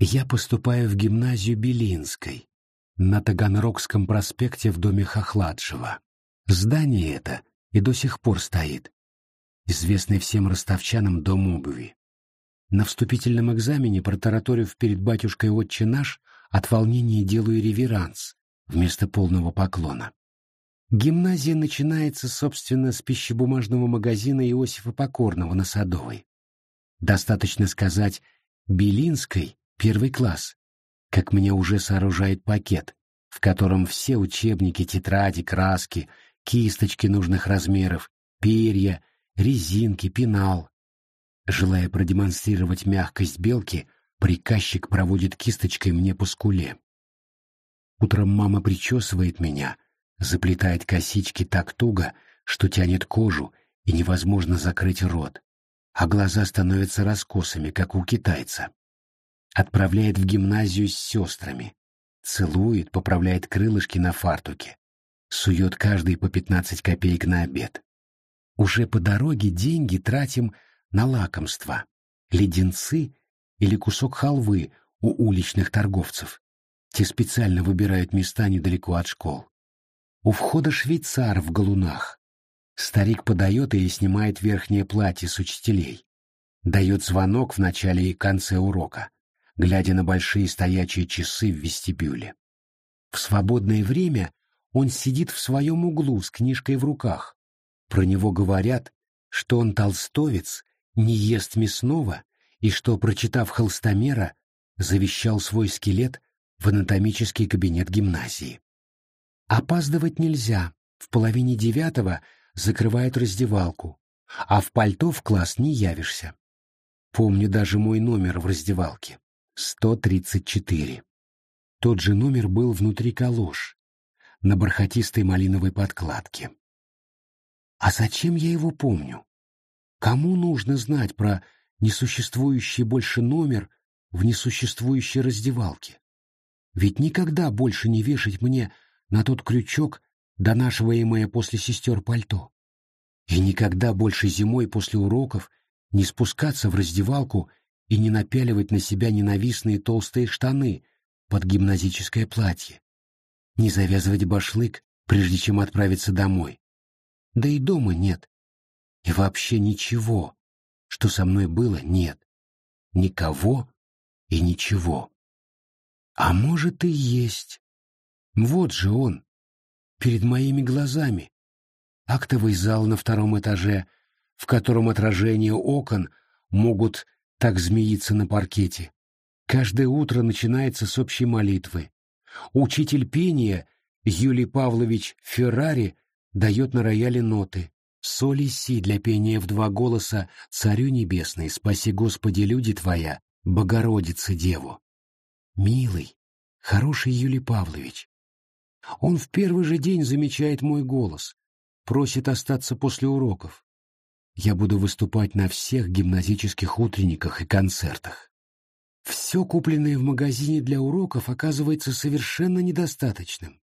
Я поступаю в гимназию Белинской на Таганрогском проспекте в доме Хохладжева. Здание это и до сих пор стоит. Известный всем ростовчанам дом обуви. На вступительном экзамене, протараторив перед батюшкой «Отче наш», от волнения делаю реверанс вместо полного поклона. Гимназия начинается, собственно, с пищебумажного магазина Иосифа Покорного на Садовой. Достаточно сказать «Белинской» первый класс, как мне уже сооружает пакет, в котором все учебники, тетради, краски, кисточки нужных размеров, перья, резинки, пенал. Желая продемонстрировать мягкость белки, приказчик проводит кисточкой мне по скуле. Утром мама причесывает меня, заплетает косички так туго, что тянет кожу, и невозможно закрыть рот, а глаза становятся раскосыми, как у китайца. Отправляет в гимназию с сестрами, целует, поправляет крылышки на фартуке, сует каждый по пятнадцать копеек на обед. Уже по дороге деньги тратим на лакомства, леденцы или кусок халвы у уличных торговцев. Те специально выбирают места недалеко от школ. У входа швейцар в галунах. Старик подает и снимает верхнее платье с учителей. Дает звонок в начале и конце урока, глядя на большие стоячие часы в вестибюле. В свободное время он сидит в своем углу с книжкой в руках. Про него говорят, что он толстовец, не ест мясного и что, прочитав холстомера, завещал свой скелет в анатомический кабинет гимназии. Опаздывать нельзя, в половине девятого закрывают раздевалку, а в пальто в класс не явишься. Помню даже мой номер в раздевалке — 134. Тот же номер был внутри калош, на бархатистой малиновой подкладке. А зачем я его помню? Кому нужно знать про несуществующий больше номер в несуществующей раздевалке? Ведь никогда больше не вешать мне на тот крючок, донашиваемое после сестер пальто. И никогда больше зимой после уроков не спускаться в раздевалку и не напяливать на себя ненавистные толстые штаны под гимназическое платье, не завязывать башлык, прежде чем отправиться домой. Да и дома нет. И вообще ничего, что со мной было, нет. Никого и ничего. А может и есть. Вот же он, перед моими глазами. Актовый зал на втором этаже, в котором отражения окон могут так змеиться на паркете. Каждое утро начинается с общей молитвы. Учитель пения Юлий Павлович Феррари дает на рояле ноты. Соль и си для пения в два голоса «Царю небесный, спаси Господи, люди Твоя, Богородице Деву». Милый, хороший Юлий Павлович. Он в первый же день замечает мой голос, просит остаться после уроков. Я буду выступать на всех гимназических утренниках и концертах. Все, купленное в магазине для уроков, оказывается совершенно недостаточным.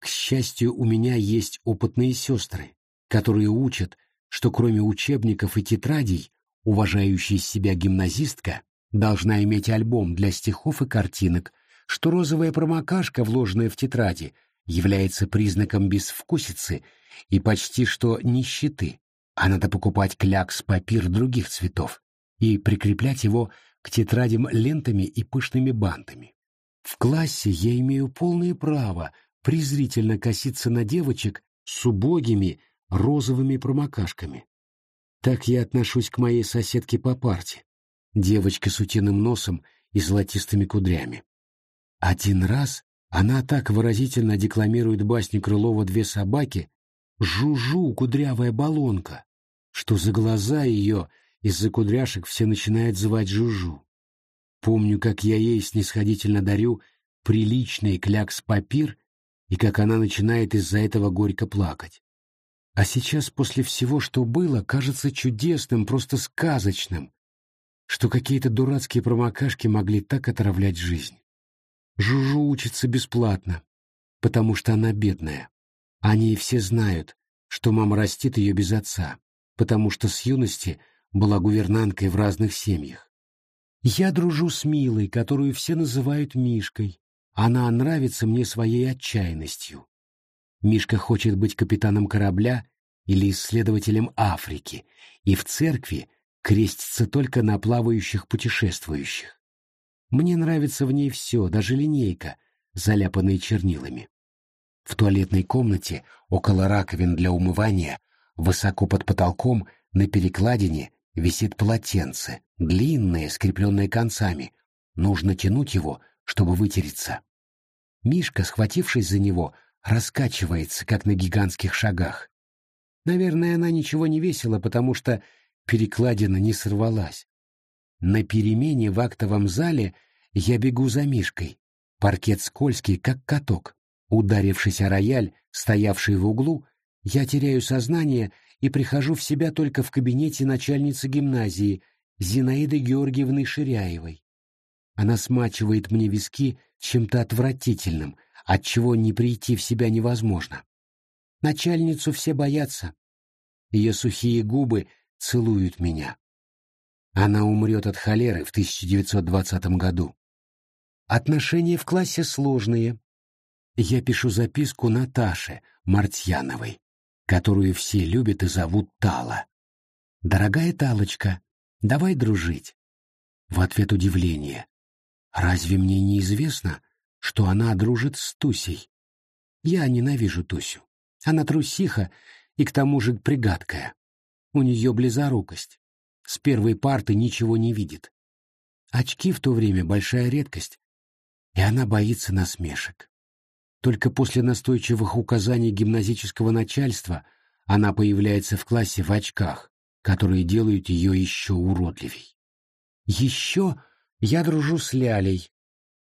К счастью, у меня есть опытные сестры, которые учат, что кроме учебников и тетрадей, уважающая себя гимназистка должна иметь альбом для стихов и картинок, что розовая промокашка, вложенная в тетради, является признаком безвкусицы и почти что нищеты, а надо покупать клякс-папир других цветов и прикреплять его к тетрадям лентами и пышными бантами. В классе я имею полное право презрительно коситься на девочек с убогими розовыми промокашками. Так я отношусь к моей соседке по парте, девочке с утиным носом и золотистыми кудрями. Один раз она так выразительно декламирует басню Крылова «Две собаки» «Жу-жу, кудрявая баллонка», что за глаза ее из-за кудряшек все начинают звать Жужу. Помню, как я ей снисходительно дарю приличный клякс-папир и как она начинает из-за этого горько плакать. А сейчас, после всего, что было, кажется чудесным, просто сказочным, что какие-то дурацкие промокашки могли так отравлять жизнь. Жужу учится бесплатно, потому что она бедная. Они все знают, что мама растит ее без отца, потому что с юности была гувернанткой в разных семьях. Я дружу с Милой, которую все называют Мишкой. Она нравится мне своей отчаянностью. Мишка хочет быть капитаном корабля или исследователем Африки, и в церкви крестится только на плавающих путешествующих. Мне нравится в ней все, даже линейка, заляпанная чернилами. В туалетной комнате, около раковин для умывания, высоко под потолком, на перекладине, висит полотенце, длинное, скрепленное концами. Нужно тянуть его, чтобы вытереться. Мишка, схватившись за него, раскачивается, как на гигантских шагах. Наверное, она ничего не весила, потому что перекладина не сорвалась. На перемене в актовом зале я бегу за Мишкой. Паркет скользкий, как каток. Ударившись о рояль, стоявший в углу, я теряю сознание и прихожу в себя только в кабинете начальницы гимназии Зинаиды Георгиевны Ширяевой. Она смачивает мне виски чем-то отвратительным, от чего не прийти в себя невозможно. Начальницу все боятся. Ее сухие губы целуют меня. Она умрет от холеры в 1920 году. Отношения в классе сложные. Я пишу записку Наташе Мартьяновой, которую все любят и зовут Тала. «Дорогая Талочка, давай дружить». В ответ удивление. Разве мне не известно, что она дружит с Тусей? Я ненавижу Тусю. Она трусиха и к тому же пригадкая. У нее близорукость. С первой парты ничего не видит. Очки в то время большая редкость, и она боится насмешек. Только после настойчивых указаний гимназического начальства она появляется в классе в очках, которые делают ее еще уродливей. Еще я дружу с Лялей.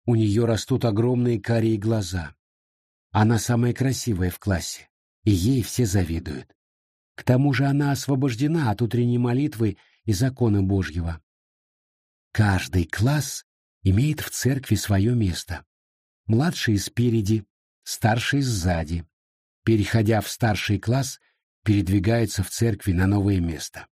У нее растут огромные карие глаза. Она самая красивая в классе, и ей все завидуют. К тому же она освобождена от утренней молитвы и закона Божьего. Каждый класс имеет в церкви свое место. Младшие спереди, старшие сзади. Переходя в старший класс, передвигаются в церкви на новое место.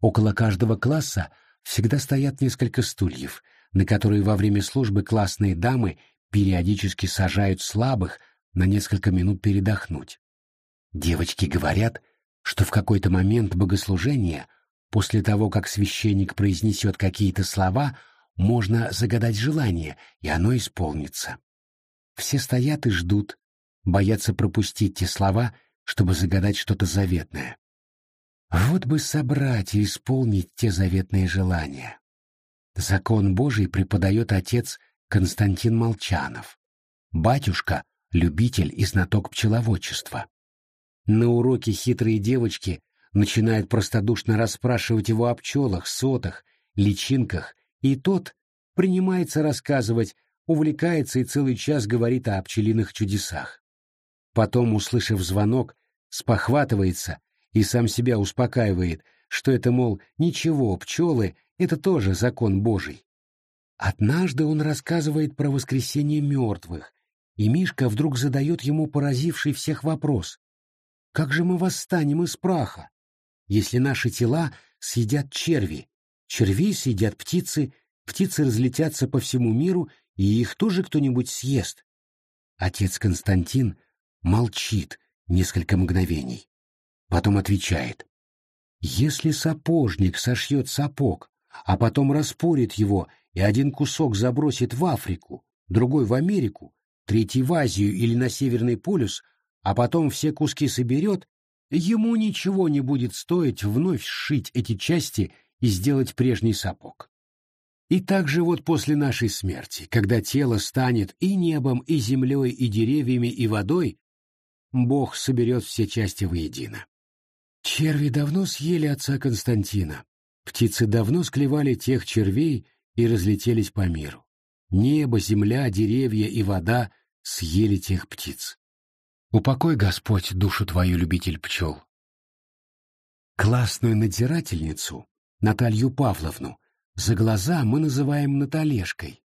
Около каждого класса всегда стоят несколько стульев, на которые во время службы классные дамы периодически сажают слабых на несколько минут передохнуть. Девочки говорят, что в какой-то момент богослужения, после того, как священник произнесет какие-то слова, можно загадать желание, и оно исполнится. Все стоят и ждут, боятся пропустить те слова, чтобы загадать что-то заветное. Вот бы собрать и исполнить те заветные желания. Закон Божий преподает отец Константин Молчанов. Батюшка — любитель и знаток пчеловодчества. На уроке хитрые девочки начинают простодушно расспрашивать его о пчелах, сотах, личинках, и тот принимается рассказывать, увлекается и целый час говорит о пчелиных чудесах. Потом, услышав звонок, спохватывается и сам себя успокаивает, что это, мол, ничего, пчелы — это тоже закон Божий. Однажды он рассказывает про воскресение мертвых, и Мишка вдруг задает ему поразивший всех вопрос. «Как же мы восстанем из праха, если наши тела съедят черви, черви съедят птицы, птицы разлетятся по всему миру, и их тоже кто-нибудь съест?» Отец Константин молчит несколько мгновений. Потом отвечает. Если сапожник сошьет сапог, а потом распорит его и один кусок забросит в Африку, другой в Америку, третий в Азию или на Северный полюс, а потом все куски соберет, ему ничего не будет стоить вновь сшить эти части и сделать прежний сапог. И также вот после нашей смерти, когда тело станет и небом, и землей, и деревьями, и водой, Бог соберет все части воедино. Черви давно съели отца Константина. Птицы давно склевали тех червей и разлетелись по миру. Небо, земля, деревья и вода съели тех птиц. Упокой, Господь, душу твою, любитель пчел. Классную надзирательницу, Наталью Павловну, за глаза мы называем Наталешкой.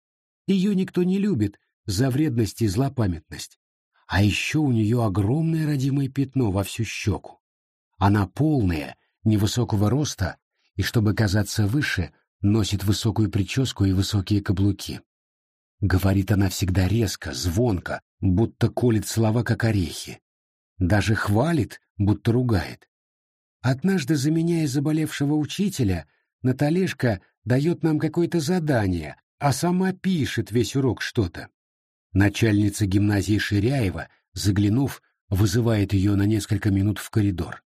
Ее никто не любит за вредность и злопамятность. А еще у нее огромное родимое пятно во всю щеку. Она полная, невысокого роста, и чтобы казаться выше, носит высокую прическу и высокие каблуки. Говорит она всегда резко, звонко, будто колет слова, как орехи. Даже хвалит, будто ругает. Однажды, заменяя заболевшего учителя, Наталешка дает нам какое-то задание, а сама пишет весь урок что-то. Начальница гимназии Ширяева, заглянув, вызывает ее на несколько минут в коридор.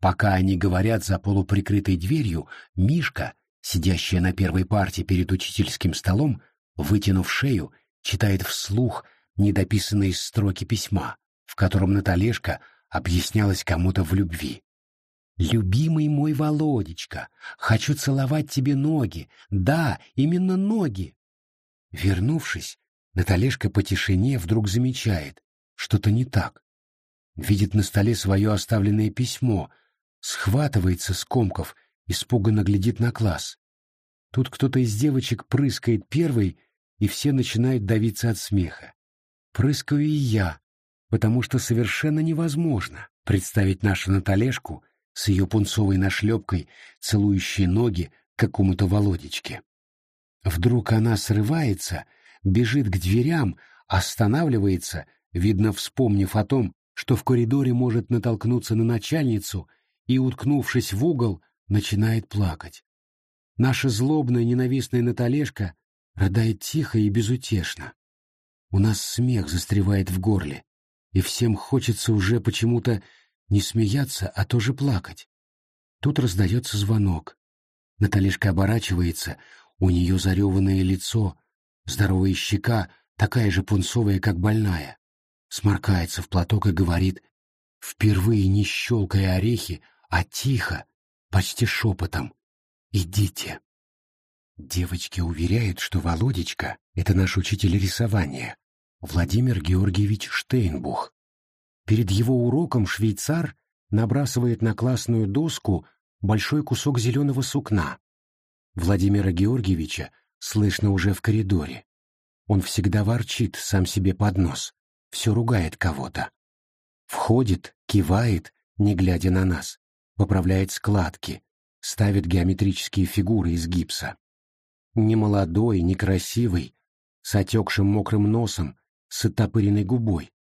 Пока они говорят за полуприкрытой дверью, Мишка, сидящая на первой парте перед учительским столом, вытянув шею, читает вслух недописанные строки письма, в котором Наталешка объяснялась кому-то в любви. «Любимый мой Володечка, хочу целовать тебе ноги, да, именно ноги!» Вернувшись, Наталешка по тишине вдруг замечает, что-то не так. Видит на столе свое оставленное письмо, схватывается с комков, испуганно глядит на класс. Тут кто-то из девочек прыскает первый, и все начинают давиться от смеха. Прыскаю и я, потому что совершенно невозможно представить нашу Наталешку с ее пунцовой нашлепкой, целующей ноги какому-то Володечке. Вдруг она срывается, бежит к дверям, останавливается, видно, вспомнив о том, что в коридоре может натолкнуться на начальницу и, уткнувшись в угол, начинает плакать. Наша злобная ненавистная Наталешка рыдает тихо и безутешно. У нас смех застревает в горле, и всем хочется уже почему-то не смеяться, а тоже плакать. Тут раздается звонок. Наталишка оборачивается, у нее зареванное лицо, здоровая щека, такая же пунцовая, как больная. Сморкается в платок и говорит, впервые не щелкая орехи, а тихо, почти шепотом. «Идите». Девочки уверяют, что Володечка — это наш учитель рисования, Владимир Георгиевич Штейнбух. Перед его уроком швейцар набрасывает на классную доску большой кусок зеленого сукна. Владимира Георгиевича слышно уже в коридоре. Он всегда ворчит сам себе под нос, все ругает кого-то. Входит, кивает, не глядя на нас, поправляет складки, ставит геометрические фигуры из гипса. Не молодой, не красивый, с отекшим мокрым носом, с оттопыренной губой.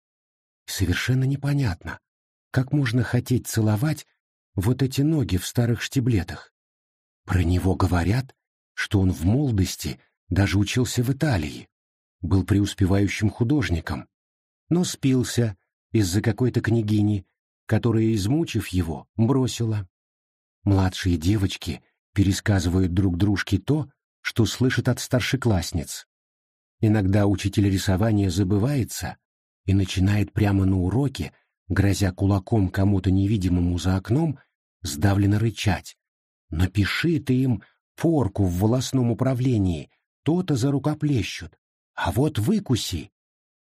Совершенно непонятно, как можно хотеть целовать вот эти ноги в старых штиблетах. Про него говорят, что он в молодости даже учился в Италии, был преуспевающим художником, но спился из-за какой-то княгини, которая, измучив его, бросила. Младшие девочки пересказывают друг дружке то, что слышат от старшеклассниц. Иногда учитель рисования забывается и начинает прямо на уроке, грозя кулаком кому-то невидимому за окном, сдавленно рычать. Напиши ты им порку в волосном управлении, то-то за рукоплещут, а вот выкуси.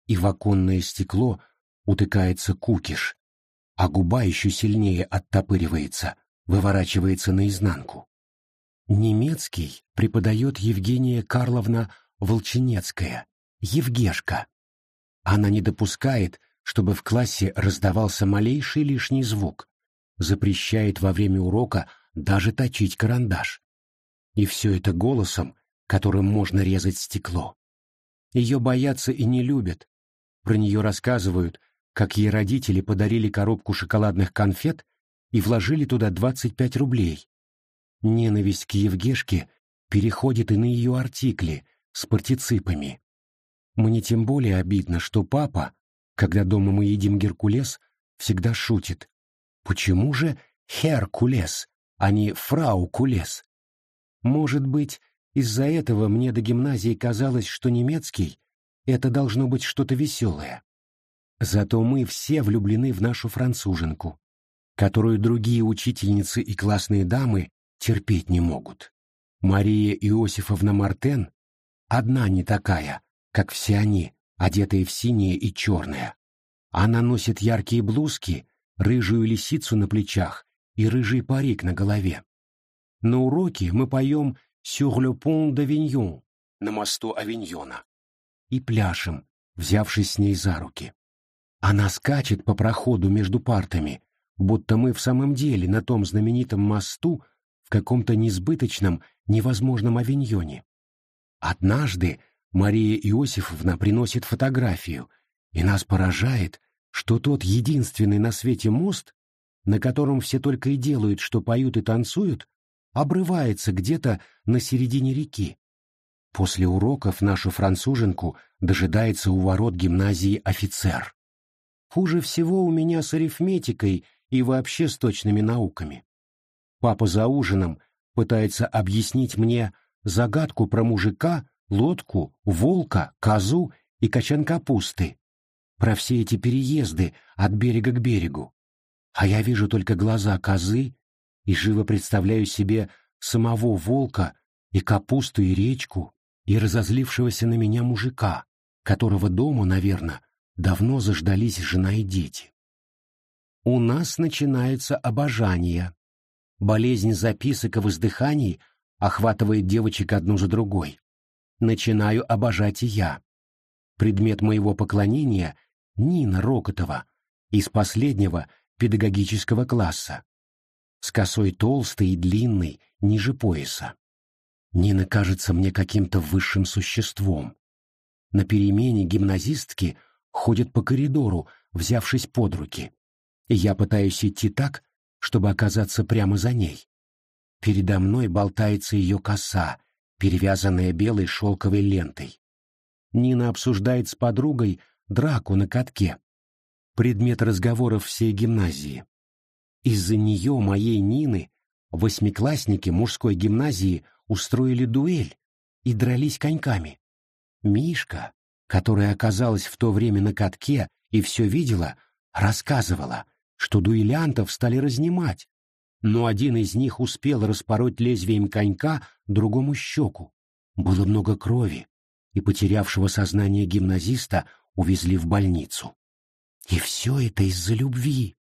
И в оконное стекло утыкается кукиш, а губа еще сильнее оттопыривается, выворачивается наизнанку. Немецкий преподает Евгения Карловна Волчинецкая, Евгешка. Она не допускает, чтобы в классе раздавался малейший лишний звук, запрещает во время урока даже точить карандаш. И все это голосом, которым можно резать стекло. Ее боятся и не любят. Про нее рассказывают, как ей родители подарили коробку шоколадных конфет и вложили туда 25 рублей. Ненависть к Евгешке переходит и на ее артикли, с партиципами. Мне тем более обидно, что папа, когда дома мы едим геркулес, всегда шутит. Почему же Херкулес, а не Фрау Кулес? Может быть, из-за этого мне до гимназии казалось, что немецкий — это должно быть что-то веселое. Зато мы все влюблены в нашу француженку, которую другие учительницы и классные дамы терпеть не могут. Мария Иосифовна Мартен Одна не такая, как все они, одетые в синее и черное. Она носит яркие блузки, рыжую лисицу на плечах и рыжий парик на голове. На уроке мы поем «Sur le pont d'Avignon» на мосту Авиньона и пляшем, взявшись с ней за руки. Она скачет по проходу между партами, будто мы в самом деле на том знаменитом мосту, в каком-то несбыточном, невозможном авиньоне. Однажды Мария Иосифовна приносит фотографию, и нас поражает, что тот единственный на свете мост, на котором все только и делают, что поют и танцуют, обрывается где-то на середине реки. После уроков нашу француженку дожидается у ворот гимназии офицер. Хуже всего у меня с арифметикой и вообще с точными науками. Папа за ужином пытается объяснить мне загадку про мужика, лодку, волка, козу и качан капусты, про все эти переезды от берега к берегу. А я вижу только глаза козы и живо представляю себе самого волка и капусту и речку и разозлившегося на меня мужика, которого дома, наверное, давно заждались жена и дети. У нас начинается обожание. Болезнь записок и воздыханий охватывает девочек одну за другой. Начинаю обожать и я. Предмет моего поклонения — Нина Рокотова из последнего педагогического класса. С косой толстой и длинной, ниже пояса. Нина кажется мне каким-то высшим существом. На перемене гимназистки ходят по коридору, взявшись под руки. Я пытаюсь идти так, чтобы оказаться прямо за ней. Передо мной болтается ее коса, перевязанная белой шелковой лентой. Нина обсуждает с подругой драку на катке. Предмет разговоров всей гимназии. Из-за нее, моей Нины, восьмиклассники мужской гимназии устроили дуэль и дрались коньками. Мишка, которая оказалась в то время на катке и все видела, рассказывала, что дуэлянтов стали разнимать, но один из них успел распороть лезвием конька другому щеку. Было много крови, и потерявшего сознание гимназиста увезли в больницу. И все это из-за любви.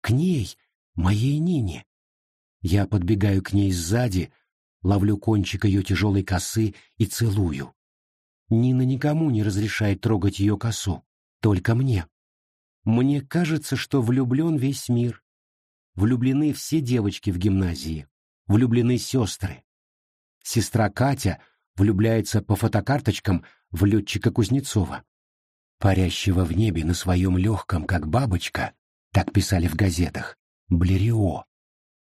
К ней, моей Нине. Я подбегаю к ней сзади, ловлю кончик ее тяжелой косы и целую. Нина никому не разрешает трогать ее косу, только мне. Мне кажется, что влюблен весь мир. Влюблены все девочки в гимназии, влюблены сестры. Сестра Катя влюбляется по фотокарточкам в летчика Кузнецова. Парящего в небе на своем легком, как бабочка, так писали в газетах, Блерио.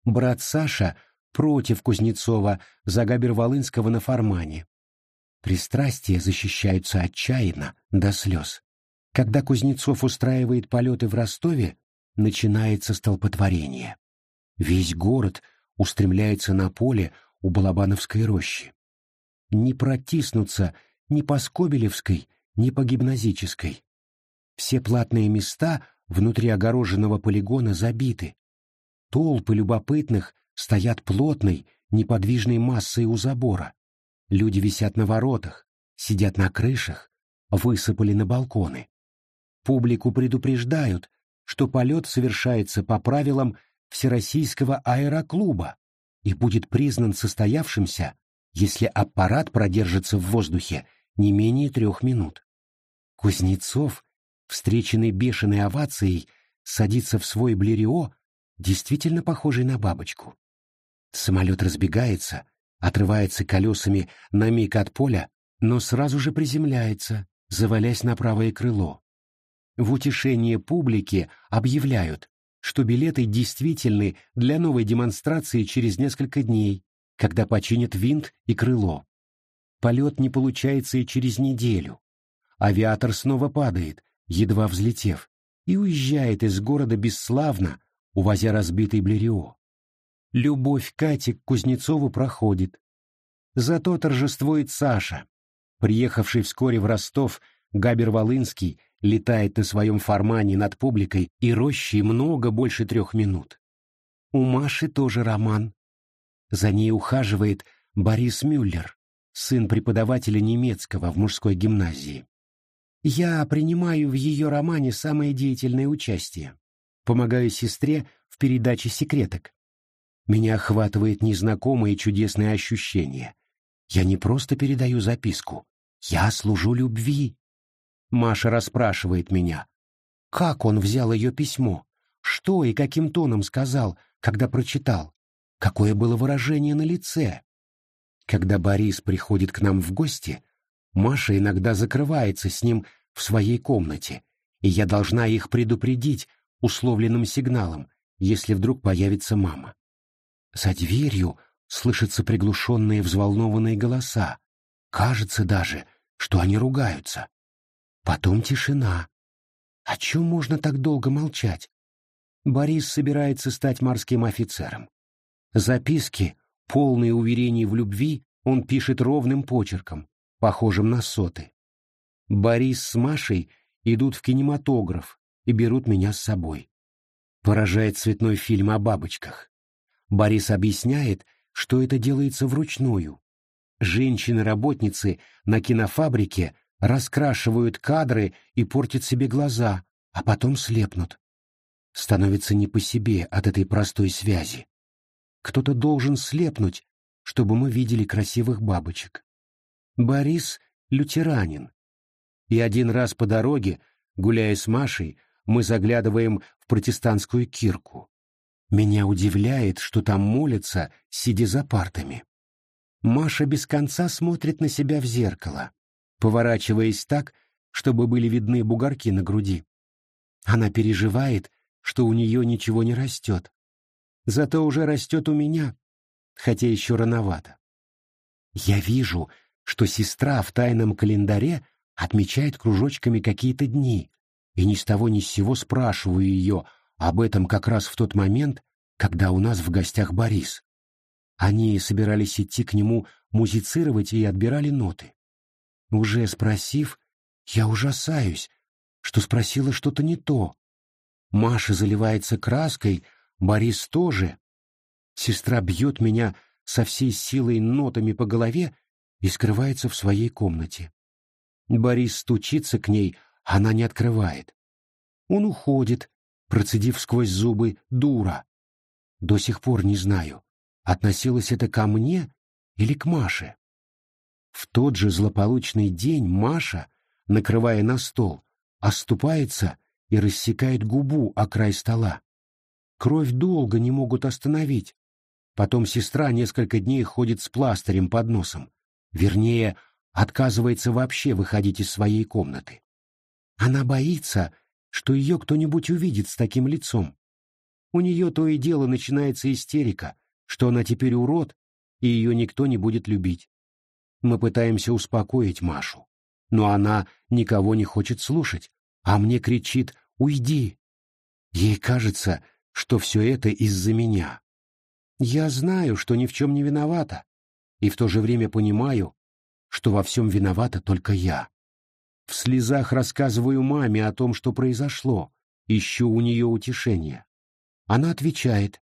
Брат Саша против Кузнецова за Габер-Волынского на Формане. Пристрастия защищаются отчаянно, до слез. Когда Кузнецов устраивает полеты в Ростове, начинается столпотворение. Весь город устремляется на поле у Балабановской рощи. Не протиснуться ни по Скобелевской, ни по Гимназической. Все платные места внутри огороженного полигона забиты. Толпы любопытных стоят плотной, неподвижной массой у забора. Люди висят на воротах, сидят на крышах, высыпали на балконы. Публику предупреждают, что полет совершается по правилам Всероссийского аэроклуба и будет признан состоявшимся, если аппарат продержится в воздухе не менее трех минут. Кузнецов, встреченный бешеной овацией, садится в свой блерио, действительно похожий на бабочку. Самолет разбегается, отрывается колесами на миг от поля, но сразу же приземляется, завалясь на правое крыло. В утешение публики объявляют, что билеты действительны для новой демонстрации через несколько дней, когда починят винт и крыло. Полет не получается и через неделю. Авиатор снова падает, едва взлетев, и уезжает из города бесславно, увозя разбитый Блерио. Любовь Кати к Кузнецову проходит. Зато торжествует Саша. Приехавший вскоре в Ростов, Габер Волынский летает на своем формане над публикой и рощей много больше трех минут. У Маши тоже роман. За ней ухаживает Борис Мюллер, сын преподавателя немецкого в мужской гимназии. Я принимаю в ее романе самое деятельное участие. Помогаю сестре в передаче секреток. Меня охватывает незнакомое чудесное ощущение. Я не просто передаю записку. Я служу любви. Маша расспрашивает меня. Как он взял ее письмо? Что и каким тоном сказал, когда прочитал? какое было выражение на лице. Когда Борис приходит к нам в гости, Маша иногда закрывается с ним в своей комнате, и я должна их предупредить условленным сигналом, если вдруг появится мама. За дверью слышатся приглушенные взволнованные голоса. Кажется даже, что они ругаются. Потом тишина. О чем можно так долго молчать? Борис собирается стать морским офицером. Записки, полные уверений в любви, он пишет ровным почерком, похожим на соты. Борис с Машей идут в кинематограф и берут меня с собой. Поражает цветной фильм о бабочках. Борис объясняет, что это делается вручную. Женщины-работницы на кинофабрике раскрашивают кадры и портят себе глаза, а потом слепнут. Становится не по себе от этой простой связи. Кто-то должен слепнуть, чтобы мы видели красивых бабочек. Борис — лютеранин. И один раз по дороге, гуляя с Машей, мы заглядываем в протестантскую кирку. Меня удивляет, что там молятся, сидя за партами. Маша без конца смотрит на себя в зеркало, поворачиваясь так, чтобы были видны бугорки на груди. Она переживает, что у нее ничего не растет. Зато уже растет у меня, хотя еще рановато. Я вижу, что сестра в тайном календаре отмечает кружочками какие-то дни, и ни с того ни с сего спрашиваю ее, об этом как раз в тот момент, когда у нас в гостях Борис. Они собирались идти к нему музицировать и отбирали ноты. Уже спросив, я ужасаюсь, что спросила что-то не то. Маша заливается краской, Борис тоже. Сестра бьет меня со всей силой нотами по голове и скрывается в своей комнате. Борис стучится к ней, она не открывает. Он уходит, процедив сквозь зубы «дура». До сих пор не знаю, относилось это ко мне или к Маше. В тот же злополучный день Маша, накрывая на стол, оступается и рассекает губу о край стола. Кровь долго не могут остановить. Потом сестра несколько дней ходит с пластырем под носом. Вернее, отказывается вообще выходить из своей комнаты. Она боится, что ее кто-нибудь увидит с таким лицом. У нее то и дело начинается истерика, что она теперь урод, и ее никто не будет любить. Мы пытаемся успокоить Машу, но она никого не хочет слушать, а мне кричит «Уйди!». Ей кажется, что все это из-за меня. Я знаю, что ни в чем не виновата, и в то же время понимаю, что во всем виновата только я. В слезах рассказываю маме о том, что произошло, ищу у нее утешения. Она отвечает,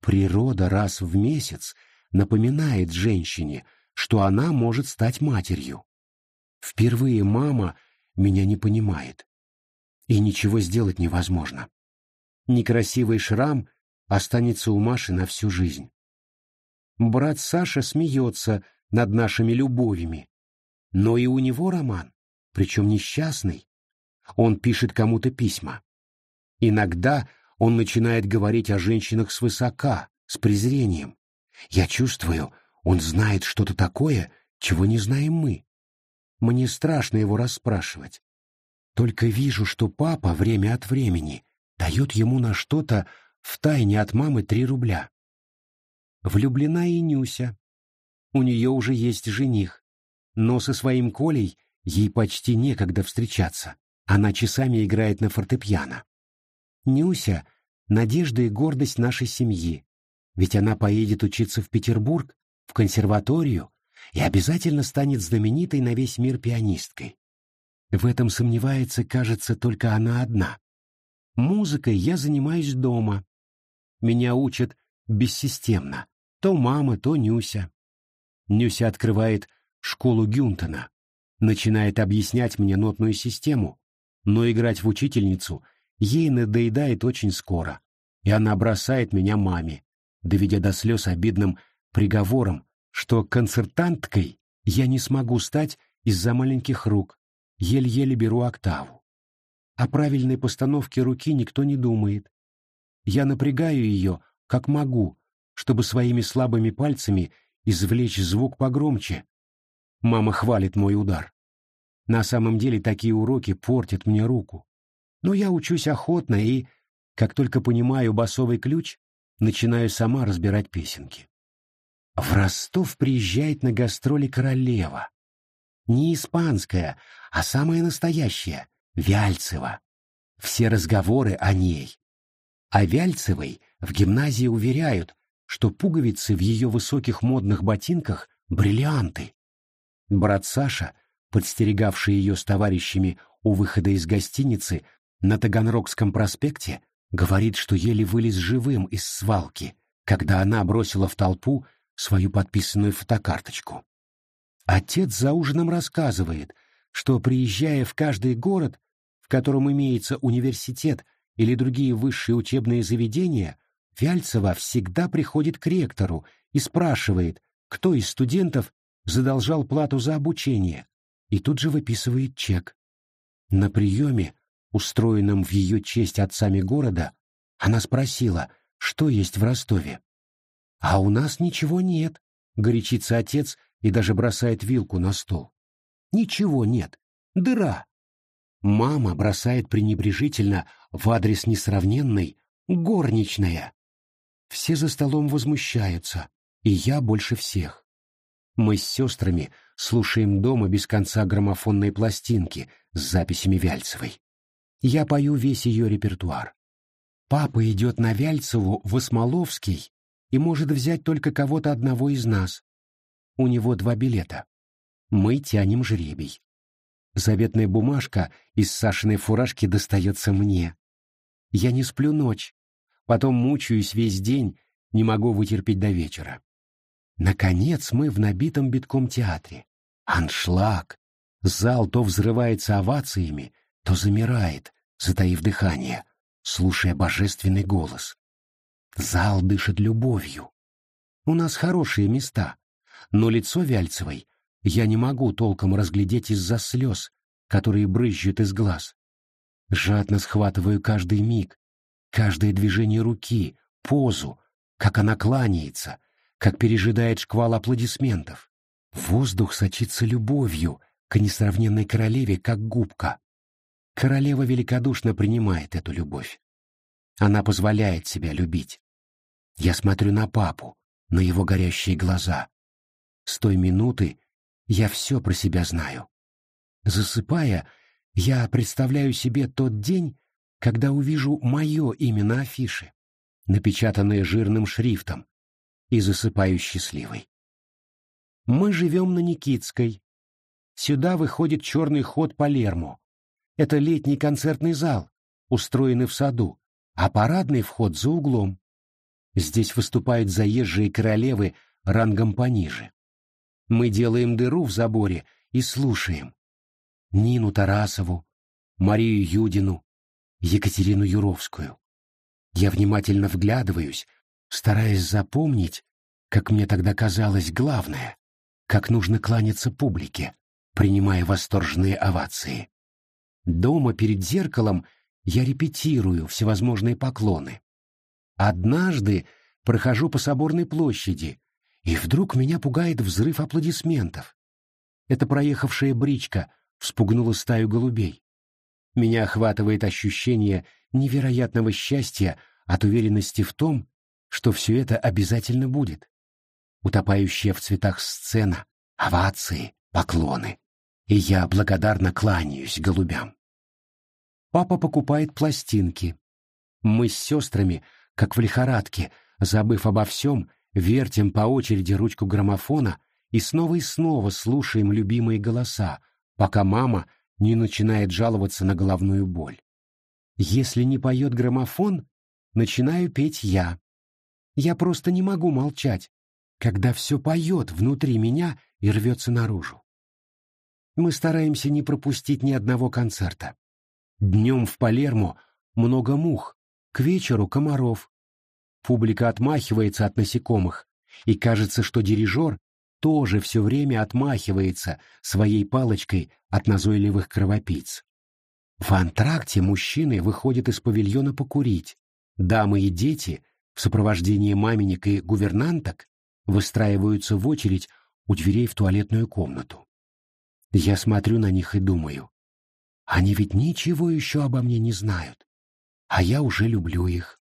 природа раз в месяц напоминает женщине, что она может стать матерью. Впервые мама меня не понимает. И ничего сделать невозможно. Некрасивый шрам останется у Маши на всю жизнь. Брат Саша смеется над нашими любовями, но и у него роман причем несчастный. Он пишет кому-то письма. Иногда он начинает говорить о женщинах свысока, с презрением. Я чувствую, он знает что-то такое, чего не знаем мы. Мне страшно его расспрашивать. Только вижу, что папа время от времени дает ему на что-то втайне от мамы три рубля. Влюблена и Нюся. У нее уже есть жених, но со своим Колей Ей почти некогда встречаться. Она часами играет на фортепиано. Нюся — надежда и гордость нашей семьи. Ведь она поедет учиться в Петербург, в консерваторию, и обязательно станет знаменитой на весь мир пианисткой. В этом сомневается, кажется, только она одна. Музыкой я занимаюсь дома. Меня учат бессистемно. То мама, то Нюся. Нюся открывает школу Гюнтона начинает объяснять мне нотную систему, но играть в учительницу ей надоедает очень скоро, и она бросает меня маме, доведя до слез обидным приговором, что концертанткой я не смогу стать из-за маленьких рук, еле-еле беру октаву. О правильной постановке руки никто не думает. Я напрягаю ее, как могу, чтобы своими слабыми пальцами извлечь звук погромче. Мама хвалит мой удар. На самом деле такие уроки портят мне руку. Но я учусь охотно и, как только понимаю басовый ключ, начинаю сама разбирать песенки. В Ростов приезжает на гастроли королева. Не испанская, а самая настоящая, Вяльцева. Все разговоры о ней. А Вяльцевой в гимназии уверяют, что пуговицы в ее высоких модных ботинках — бриллианты. Брат Саша, подстерегавший ее с товарищами у выхода из гостиницы на Таганрогском проспекте, говорит, что еле вылез живым из свалки, когда она бросила в толпу свою подписанную фотокарточку. Отец за ужином рассказывает, что, приезжая в каждый город, в котором имеется университет или другие высшие учебные заведения, Вяльцева всегда приходит к ректору и спрашивает, кто из студентов задолжал плату за обучение, и тут же выписывает чек. На приеме, устроенном в ее честь отцами города, она спросила, что есть в Ростове. «А у нас ничего нет», — горячится отец и даже бросает вилку на стол. «Ничего нет. Дыра». Мама бросает пренебрежительно в адрес несравненной «горничная». Все за столом возмущаются, и я больше всех. Мы с сестрами слушаем дома без конца граммофонные пластинки с записями Вяльцевой. Я пою весь ее репертуар. Папа идет на Вяльцеву в Осмоловский и может взять только кого-то одного из нас. У него два билета. Мы тянем жребий. Заветная бумажка из Сашиной фуражки достается мне. Я не сплю ночь, Потом мучаюсь весь день, не могу вытерпеть до вечера. Наконец мы в набитом битком театре. Аншлаг. Зал то взрывается овациями, то замирает, затаив дыхание, слушая божественный голос. Зал дышит любовью. У нас хорошие места, но лицо Вяльцевой я не могу толком разглядеть из-за слез, которые брызжут из глаз. Жадно схватываю каждый миг, Каждое движение руки, позу, как она кланяется, как пережидает шквал аплодисментов. Воздух сочится любовью к несравненной королеве, как губка. Королева великодушно принимает эту любовь. Она позволяет себя любить. Я смотрю на папу, на его горящие глаза. С той минуты я все про себя знаю. Засыпая, я представляю себе тот день, когда увижу мое имя на афише, напечатанное жирным шрифтом, и засыпаю счастливой. Мы живем на Никитской. Сюда выходит черный ход Палермо. Это летний концертный зал, устроенный в саду, а парадный вход за углом. Здесь выступают заезжие королевы рангом пониже. Мы делаем дыру в заборе и слушаем. Нину Тарасову, Марию Юдину, Екатерину Юровскую. Я внимательно вглядываюсь, стараясь запомнить, как мне тогда казалось главное, как нужно кланяться публике, принимая восторженные овации. Дома перед зеркалом я репетирую всевозможные поклоны. Однажды прохожу по соборной площади, и вдруг меня пугает взрыв аплодисментов. Это проехавшая бричка вспугнула стаю голубей. Меня охватывает ощущение невероятного счастья от уверенности в том, что все это обязательно будет. Утопающая в цветах сцена, овации, поклоны. И я благодарно кланяюсь голубям. Папа покупает пластинки. Мы с сестрами, как в лихорадке, забыв обо всем, вертим по очереди ручку граммофона и снова и снова слушаем любимые голоса, пока мама не начинает жаловаться на головную боль. Если не поет граммофон, начинаю петь я. Я просто не могу молчать, когда все поет внутри меня и рвется наружу. Мы стараемся не пропустить ни одного концерта. Днем в Палермо много мух, к вечеру комаров. Публика отмахивается от насекомых, и кажется, что дирижер тоже все время отмахивается своей палочкой от назойливых кровопийц. В антракте мужчины выходят из павильона покурить, дамы и дети в сопровождении маменек и гувернанток выстраиваются в очередь у дверей в туалетную комнату. Я смотрю на них и думаю, они ведь ничего еще обо мне не знают, а я уже люблю их.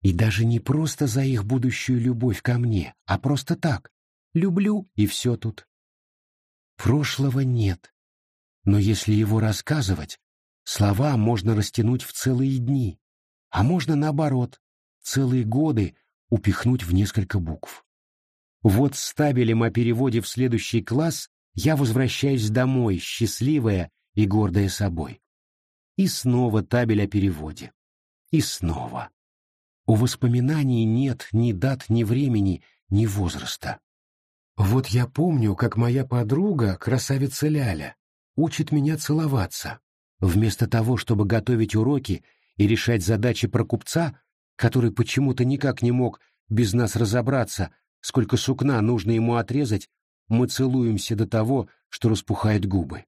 И даже не просто за их будущую любовь ко мне, а просто так. Люблю, и все тут. Прошлого нет. Но если его рассказывать, слова можно растянуть в целые дни, а можно наоборот, целые годы упихнуть в несколько букв. Вот с табелем о переводе в следующий класс я возвращаюсь домой, счастливая и гордая собой. И снова табель о переводе. И снова. У воспоминаний нет ни дат, ни времени, ни возраста. Вот я помню, как моя подруга, красавица Ляля, учит меня целоваться. Вместо того, чтобы готовить уроки и решать задачи про купца, который почему-то никак не мог без нас разобраться, сколько сукна нужно ему отрезать, мы целуемся до того, что распухают губы.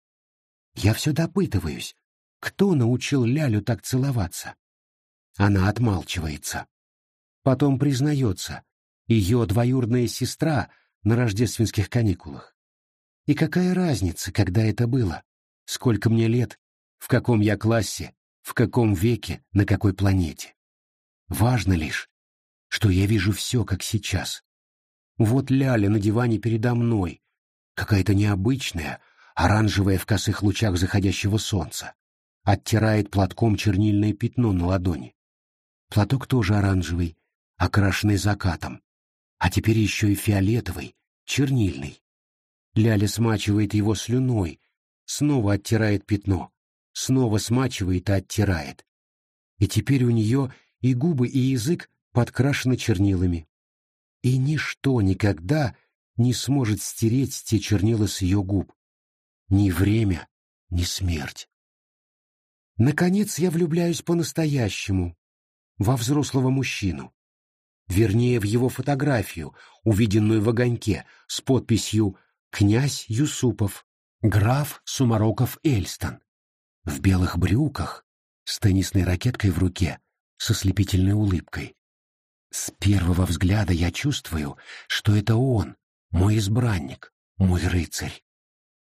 Я все допытываюсь, кто научил Лялю так целоваться? Она отмалчивается. Потом признается, ее двоюродная сестра на рождественских каникулах. И какая разница, когда это было? Сколько мне лет? В каком я классе? В каком веке? На какой планете? Важно лишь, что я вижу все, как сейчас. Вот Ляля на диване передо мной, какая-то необычная, оранжевая в косых лучах заходящего солнца, оттирает платком чернильное пятно на ладони. Платок тоже оранжевый, окрашенный закатом, а теперь еще и фиолетовый, чернильный. Ляля смачивает его слюной, снова оттирает пятно, снова смачивает и оттирает. И теперь у нее и губы, и язык подкрашены чернилами. И ничто никогда не сможет стереть те чернила с ее губ. Ни время, ни смерть. Наконец я влюбляюсь по-настоящему, во взрослого мужчину. Вернее, в его фотографию, увиденную в огоньке, с подписью «Князь Юсупов, граф Сумароков-Эльстон». В белых брюках, с теннисной ракеткой в руке, со слепительной улыбкой. С первого взгляда я чувствую, что это он, мой избранник, мой рыцарь.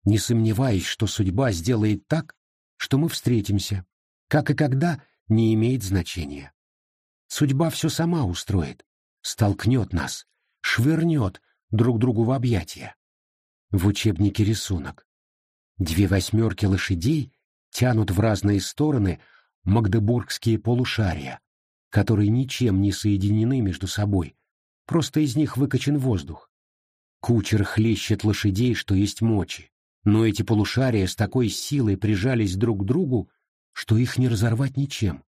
Не сомневаюсь, что судьба сделает так, что мы встретимся. Как и когда, не имеет значения. Судьба все сама устроит, столкнет нас, швырнет друг другу в объятия. В учебнике рисунок. Две восьмерки лошадей тянут в разные стороны магдебургские полушария, которые ничем не соединены между собой, просто из них выкачан воздух. Кучер хлещет лошадей, что есть мочи, но эти полушария с такой силой прижались друг к другу, что их не разорвать ничем.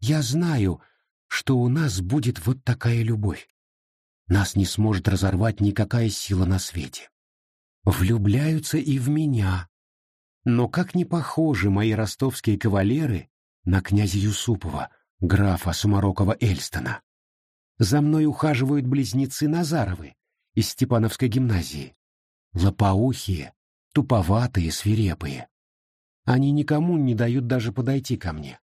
Я знаю, что у нас будет вот такая любовь. Нас не сможет разорвать никакая сила на свете. Влюбляются и в меня. Но как не похожи мои ростовские кавалеры на князя Юсупова, графа Сумарокова-Эльстона. За мной ухаживают близнецы Назаровы из Степановской гимназии. Лопоухие, туповатые, свирепые. Они никому не дают даже подойти ко мне.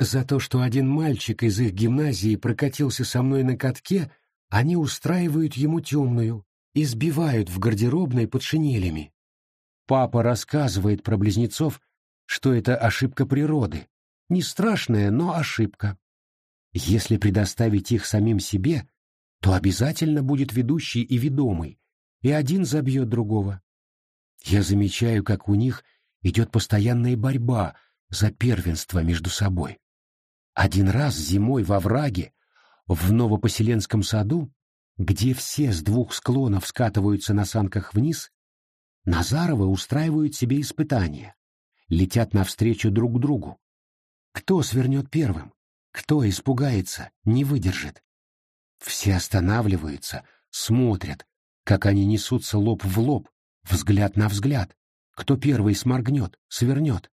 За то, что один мальчик из их гимназии прокатился со мной на катке, они устраивают ему темную, избивают в гардеробной под шинелями. Папа рассказывает про близнецов, что это ошибка природы. Не страшная, но ошибка. Если предоставить их самим себе, то обязательно будет ведущий и ведомый, и один забьет другого. Я замечаю, как у них идет постоянная борьба за первенство между собой. Один раз зимой во враге, в Новопоселенском саду, где все с двух склонов скатываются на санках вниз, Назаровы устраивают себе испытания, летят навстречу друг другу. Кто свернет первым? Кто испугается, не выдержит? Все останавливаются, смотрят, как они несутся лоб в лоб, взгляд на взгляд. Кто первый сморгнет, свернет.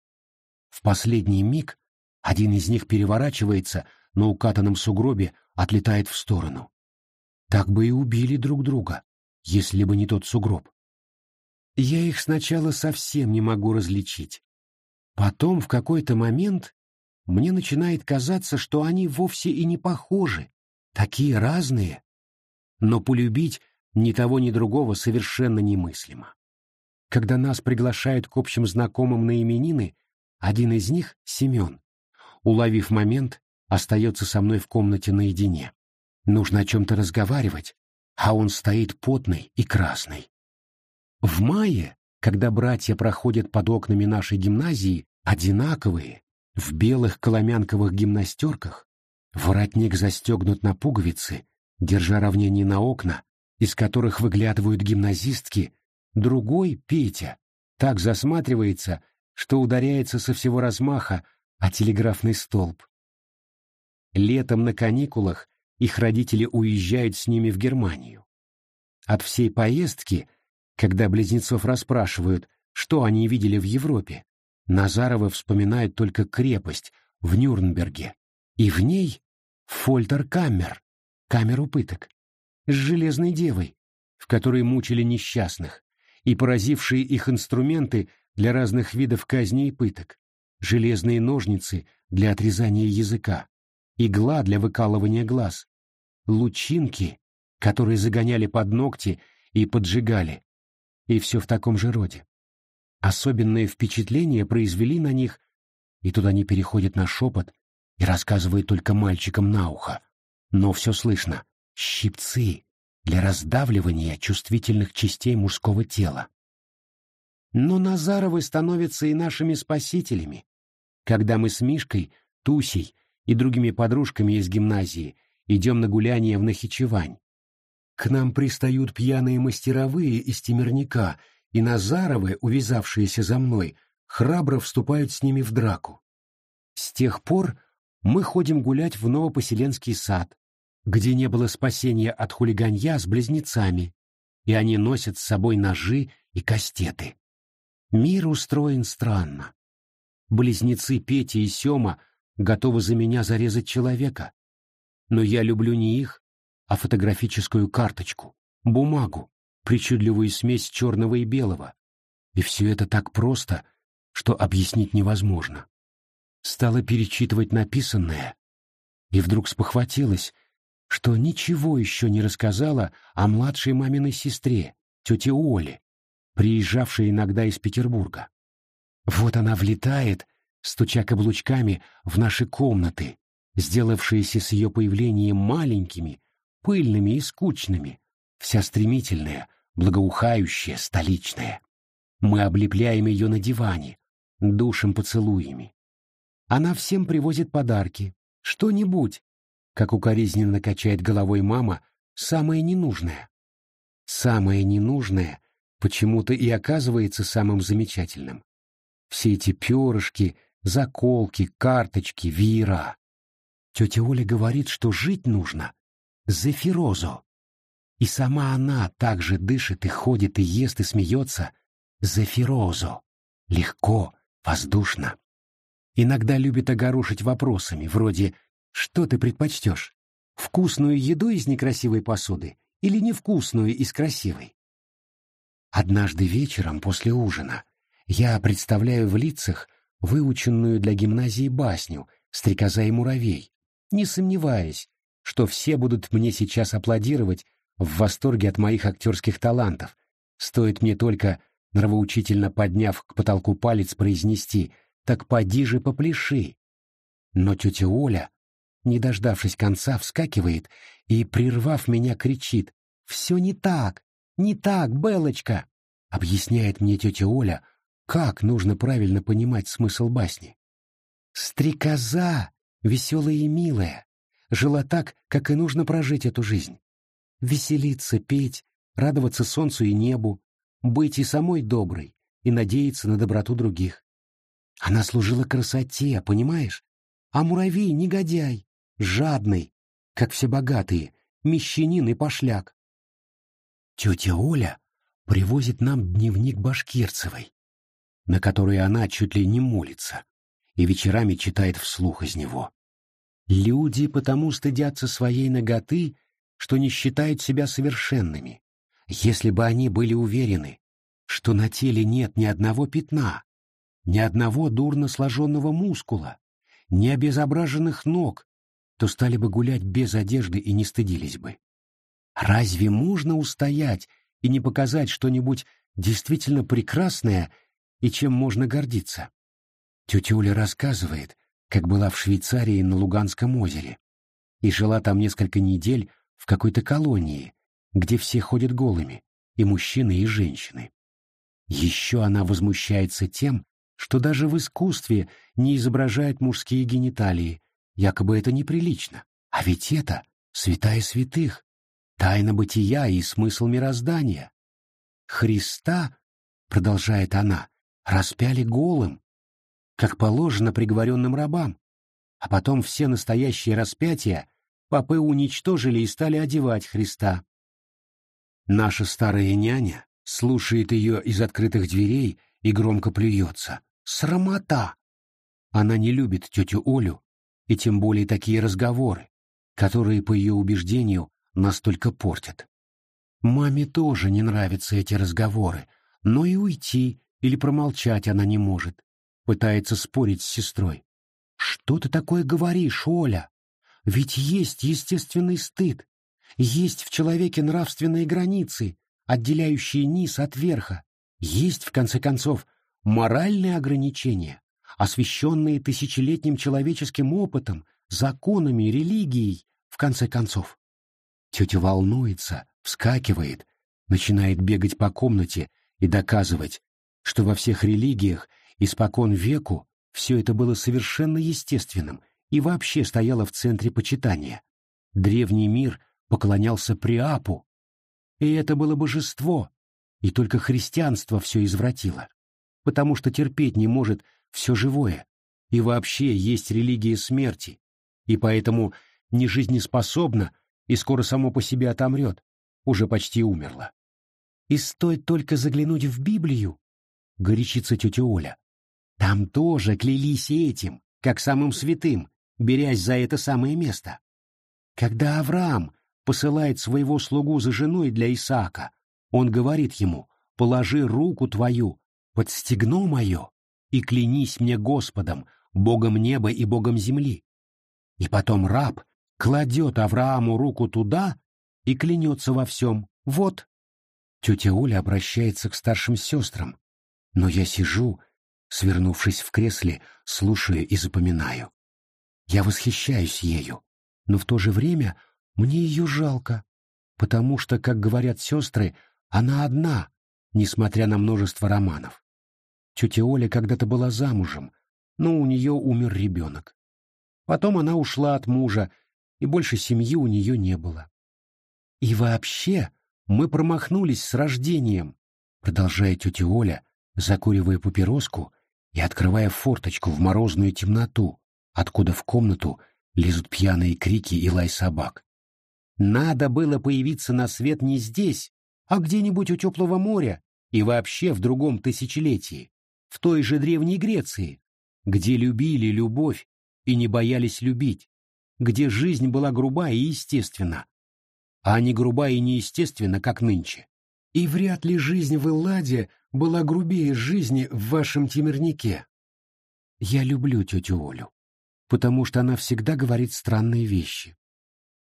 В последний миг один из них переворачивается, на укатанном сугробе отлетает в сторону. Так бы и убили друг друга, если бы не тот сугроб. Я их сначала совсем не могу различить. Потом, в какой-то момент, мне начинает казаться, что они вовсе и не похожи, такие разные. Но полюбить ни того, ни другого совершенно немыслимо. Когда нас приглашают к общим знакомым на именины, один из них, Семен, уловив момент, остается со мной в комнате наедине. Нужно о чем-то разговаривать, а он стоит потный и красный. В мае, когда братья проходят под окнами нашей гимназии, одинаковые, в белых коломянковых гимнастерках, воротник застегнут на пуговицы, держа равнение на окна, из которых выглядывают гимназистки, другой, Петя, так засматривается, что ударяется со всего размаха о телеграфный столб. Летом на каникулах их родители уезжают с ними в Германию. От всей поездки, когда близнецов расспрашивают, что они видели в Европе, Назаровы вспоминают только крепость в Нюрнберге, и в ней фольтер-камер, камеру пыток, с железной девой, в которой мучили несчастных, и поразившие их инструменты для разных видов казни и пыток, железные ножницы для отрезания языка, игла для выкалывания глаз, лучинки, которые загоняли под ногти и поджигали, и все в таком же роде. Особенное впечатление произвели на них, и туда не переходит на шепот и рассказывает только мальчикам на ухо. Но все слышно. Щипцы для раздавливания чувствительных частей мужского тела. Но Назаровы становятся и нашими спасителями. Когда мы с Мишкой, Тусей и другими подружками из гимназии идем на гуляние в Нахичевань. К нам пристают пьяные мастеровые из Темерняка, и Назаровы, увязавшиеся за мной, храбро вступают с ними в драку. С тех пор мы ходим гулять в Новопоселенский сад, где не было спасения от хулиганья с близнецами, и они носят с собой ножи и кастеты. Мир устроен странно. Близнецы Петя и Сема готовы за меня зарезать человека. Но я люблю не их, а фотографическую карточку, бумагу, причудливую смесь черного и белого. И все это так просто, что объяснить невозможно. Стала перечитывать написанное, и вдруг спохватилась, что ничего еще не рассказала о младшей маминой сестре, тете Оле, приезжавшей иногда из Петербурга. Вот она влетает стуча каблучками в наши комнаты, сделавшиеся с ее появлением маленькими, пыльными и скучными, вся стремительная, благоухающая, столичная. Мы облепляем ее на диване, душим поцелуями. Она всем привозит подарки, что-нибудь, как укоризненно качает головой мама, самое ненужное. Самое ненужное почему-то и оказывается самым замечательным. Все эти перышки, заколки, карточки, веера. Тетя Оля говорит, что жить нужно зефирозо. И сама она также дышит и ходит и ест и смеется зефирозо. Легко, воздушно. Иногда любит огорошить вопросами, вроде «Что ты предпочтешь? Вкусную еду из некрасивой посуды или невкусную из красивой?» Однажды вечером после ужина я представляю в лицах выученную для гимназии басню «Стрекоза и муравей», не сомневаясь, что все будут мне сейчас аплодировать в восторге от моих актерских талантов. Стоит мне только, нравоучительно подняв к потолку палец, произнести «Так поди же попляши». Но тетя Оля, не дождавшись конца, вскакивает и, прервав меня, кричит «Все не так, не так, Белочка!» Объясняет мне тетя Оля, как нужно правильно понимать смысл басни? Стрекоза, веселая и милая, жила так, как и нужно прожить эту жизнь. Веселиться, петь, радоваться солнцу и небу, быть и самой доброй и надеяться на доброту других. Она служила красоте, понимаешь? А муравей — негодяй, жадный, как все богатые, мещанин и пошляк. Тетя Оля привозит нам дневник Башкирцевой, на который она чуть ли не молится, и вечерами читает вслух из него. Люди потому стыдятся своей ноготы, что не считают себя совершенными. Если бы они были уверены, что на теле нет ни одного пятна, ни одного дурно сложенного мускула, ни обезображенных ног, то стали бы гулять без одежды и не стыдились бы. Разве можно устоять и не показать что-нибудь действительно прекрасное и чем можно гордиться? Тетя рассказывает, как была в Швейцарии на Луганском озере и жила там несколько недель в какой-то колонии, где все ходят голыми, и мужчины, и женщины. Еще она возмущается тем, что даже в искусстве не изображает мужские гениталии, якобы это неприлично. А ведь это святая святых, тайна бытия и смысл мироздания. Христа, продолжает она, распяли голым, как положено приговоренным рабам, а потом все настоящие распятия попы уничтожили и стали одевать Христа. Наша старая няня слушает ее из открытых дверей и громко плюется. Срамота! Она не любит тетю Олю, и тем более такие разговоры, которые, по ее убеждению, настолько портят. Маме тоже не нравятся эти разговоры, но и уйти или промолчать она не может. Пытается спорить с сестрой. «Что ты такое говоришь, Оля? Ведь есть естественный стыд, есть в человеке нравственные границы, отделяющие низ от верха, есть, в конце концов, моральные ограничения, освященные тысячелетним человеческим опытом, законами, религией, в конце концов. Тетя волнуется, вскакивает, начинает бегать по комнате и доказывать, что во всех религиях испокон веку все это было совершенно естественным и вообще стояло в центре почитания. Древний мир поклонялся Приапу, и это было божество, и только христианство все извратило, потому что терпеть не может все живое, и вообще есть религия смерти, и поэтому не жизнеспособна и скоро само по себе отомрет, уже почти умерла. И стоит только заглянуть в Библию, горячится тетя Оля. Там тоже клялись этим, как самым святым, берясь за это самое место. Когда Авраам посылает своего слугу за женой для Исаака, он говорит ему, «Положи руку твою под стегно мое и клянись мне Господом, Богом неба и Богом земли». И потом раб кладет Аврааму руку туда и клянется во всем. Вот. Тетя Оля обращается к старшим сестрам, но я сижу, свернувшись в кресле, слушаю и запоминаю. Я восхищаюсь ею, но в то же время мне ее жалко, потому что, как говорят сестры, она одна, несмотря на множество романов. Тетя Оля когда-то была замужем, но у нее умер ребенок. Потом она ушла от мужа, и больше семьи у нее не было. И вообще мы промахнулись с рождением, продолжает тетя Оля, закуривая папироску и открывая форточку в морозную темноту, откуда в комнату лезут пьяные крики и лай собак. Надо было появиться на свет не здесь, а где-нибудь у теплого моря и вообще в другом тысячелетии, в той же Древней Греции, где любили любовь и не боялись любить, где жизнь была груба и естественна, а не груба и неестественна, как нынче. И вряд ли жизнь в Элладе была грубее жизни в вашем темернике. Я люблю тетю Олю, потому что она всегда говорит странные вещи.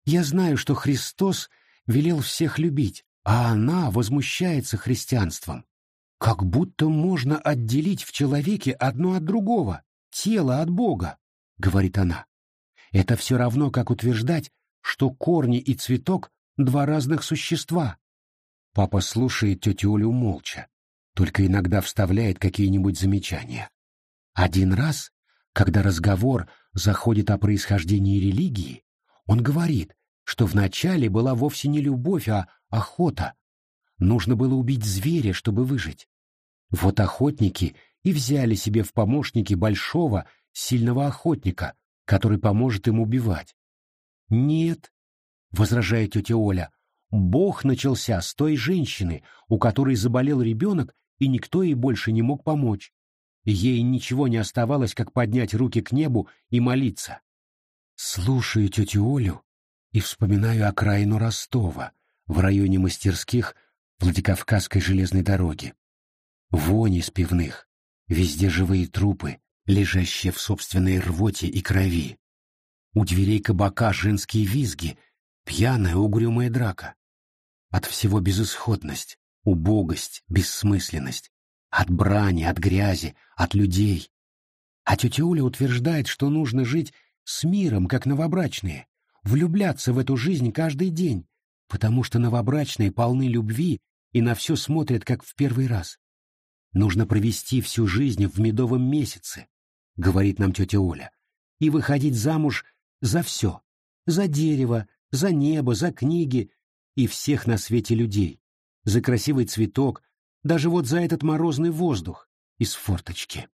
Я знаю, что Христос велел всех любить, а она возмущается христианством. Как будто можно отделить в человеке одно от другого, тело от Бога, говорит она. Это все равно, как утверждать, что корни и цветок — два разных существа. Папа слушает тетю Олю молча, только иногда вставляет какие-нибудь замечания. Один раз, когда разговор заходит о происхождении религии, он говорит, что вначале была вовсе не любовь, а охота. Нужно было убить зверя, чтобы выжить. Вот охотники и взяли себе в помощники большого, сильного охотника, который поможет им убивать. Нет, возражает тетя Оля, Бог начался с той женщины, у которой заболел ребенок, и никто ей больше не мог помочь. Ей ничего не оставалось, как поднять руки к небу и молиться. Слушаю тетю Олю и вспоминаю окраину Ростова в районе мастерских Владикавказской железной дороги. Вони с пивных, везде живые трупы, лежащие в собственной рвоте и крови. У дверей кабака женские визги, пьяная угрюмая драка. От всего безысходность, убогость, бессмысленность. От брани, от грязи, от людей. А тетя Уля утверждает, что нужно жить с миром, как новобрачные, влюбляться в эту жизнь каждый день, потому что новобрачные полны любви и на все смотрят, как в первый раз. Нужно провести всю жизнь в медовом месяце, говорит нам тетя Оля, и выходить замуж за все, за дерево, за небо, за книги и всех на свете людей, за красивый цветок, даже вот за этот морозный воздух из форточки.